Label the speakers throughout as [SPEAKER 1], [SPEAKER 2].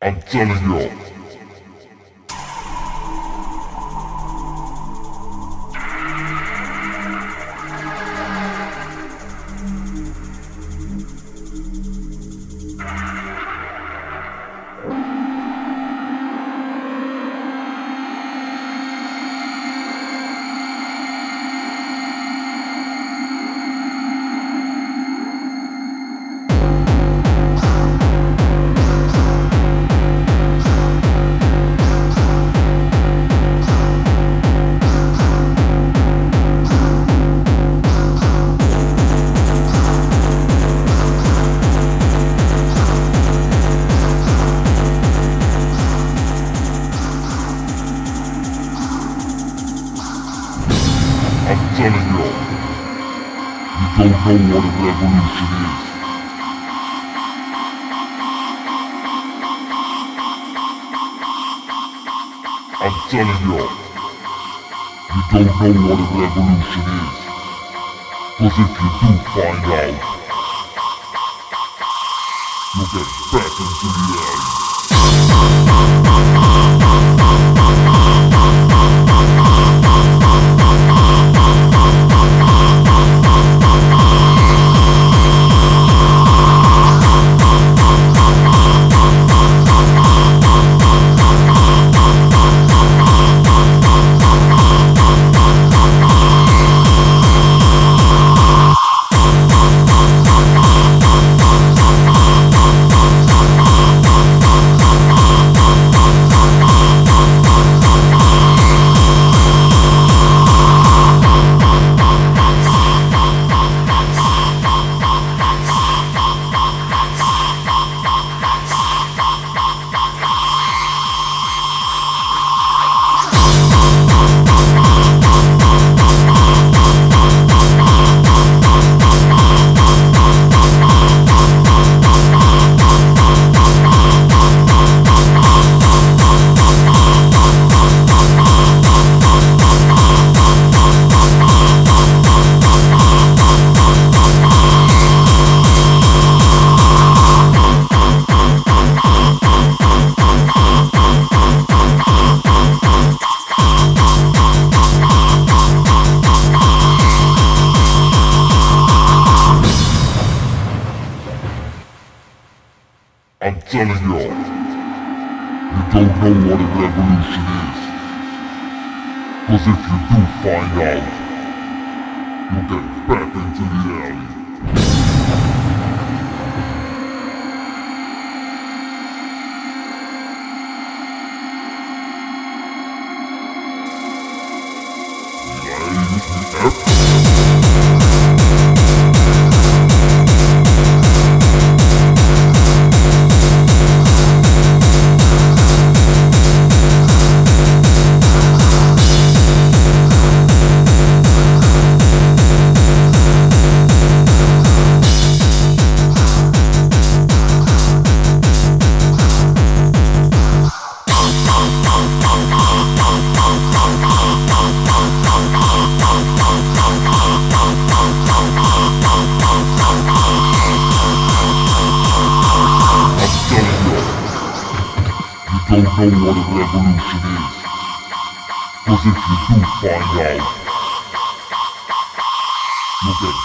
[SPEAKER 1] I'm telling you. I'm telling you. You don't know what a revolution is. I'm telling you. You don't know what a revolution is. Cause if you do find out, you'll get back into the I'm telling you. You don't know what a revolution is. Cause if you do find out, you'll get back into reality. I'm don't know what a revolution is. Cause if you do find out, you'll get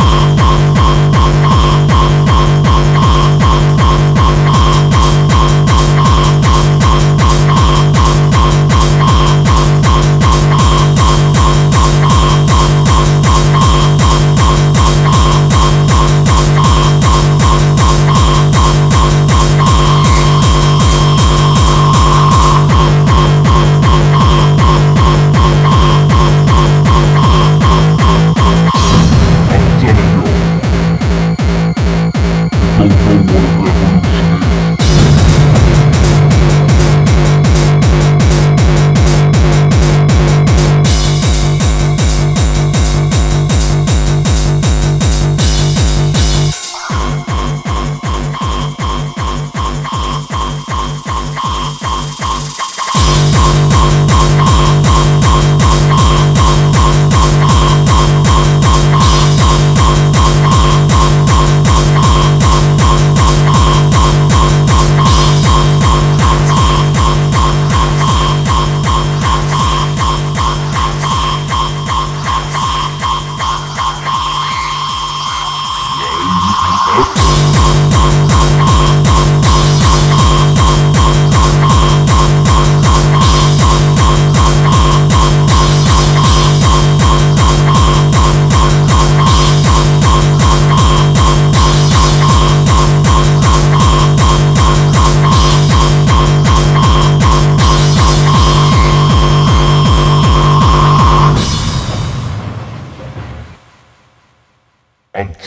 [SPEAKER 1] back. You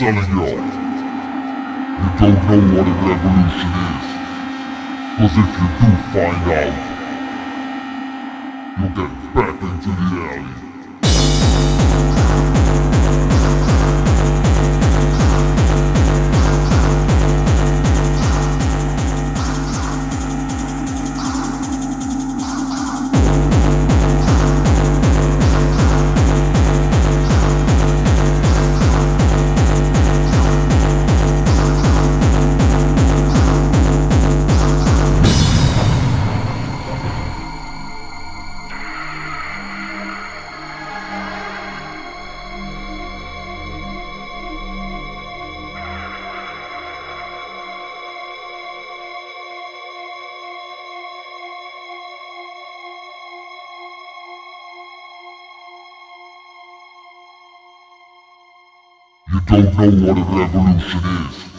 [SPEAKER 1] telling y'all, you don't know what a revolution is. Cause if you do find out, you'll get back into the alley. Don't know what a revolution is.